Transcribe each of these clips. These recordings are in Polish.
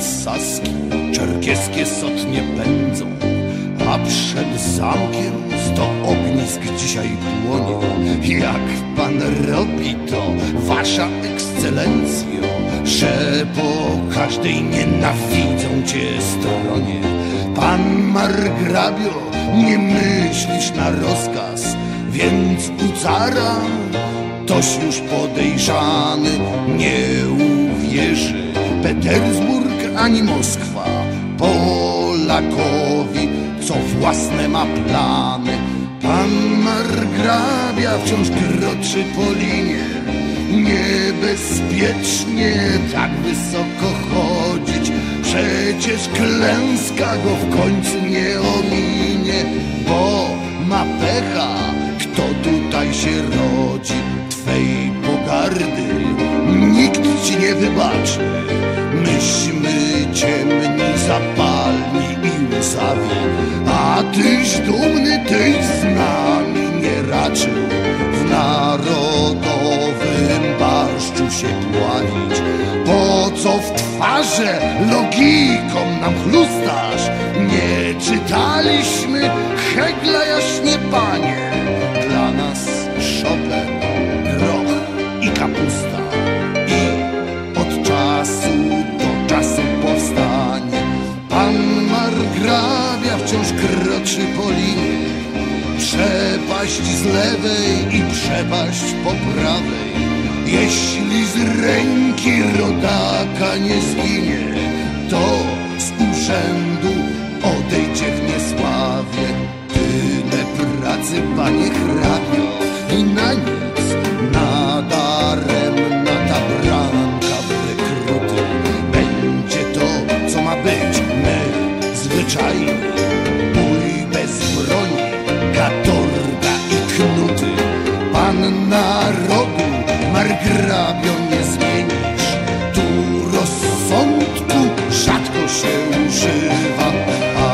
saski, czerkieskie sotnie pędzą, a przed zamkiem sto ognisk dzisiaj płonie. Jak pan robi to, wasza ekscelencjo, że po każdej nienawidzą cię stronie. Pan margrabio, nie myślisz na rozkaz, więc u cara toś już podejrzany nie uwierzy. Petersburg ani Moskwa Polakowi, co własne ma plany. Pan margrabia wciąż kroczy po linie, niebezpiecznie tak wysoko chodzić. Przecież klęska go w końcu nie ominie, bo ma pecha, kto tutaj się rodzi. Twej pogardy nikt ci nie wybaczy. Tyś dumny, tyś z nami nie raczył w narodowym barszczu się pławić. Po co w twarze logiką nam chlustasz? Nie czytaliśmy Hegla jaśnie panie. Kroczy po linii. Przepaść z lewej i przepaść po prawej. Jeśli z ręki rodaka nie zginie, to z urzędu odejdzie w niesławie. Tyle pracy, panie hrabio, i na nic, nadaremna ta bramka w rekruty. Będzie to, co ma być, my, broni, katorga i knuty. Pan narodu, margrabio nie zmienisz, tu rozsądku rzadko się używa, a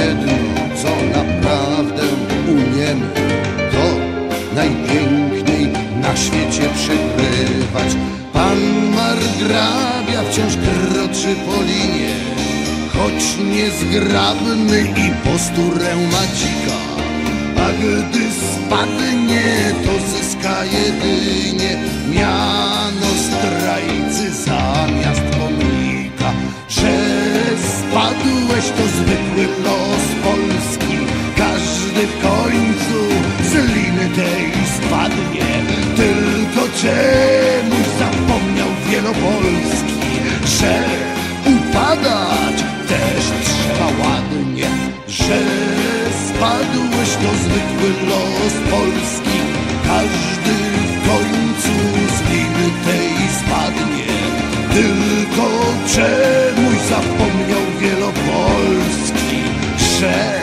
jedno, co naprawdę umiemy, to najpiękniej na świecie przegrywać. Pan margrabia wciąż kroczy po linie, choć niezgrabny i posturę ma dzika. A gdy spadnie, to zyska jedynie miano zdrajcy zamiast pomnika. Że spadłeś, to zwykły los Polski. Każdy w końcu z liny tej spadnie, tylko czeka. czemuś zapomniał wielopolski szef.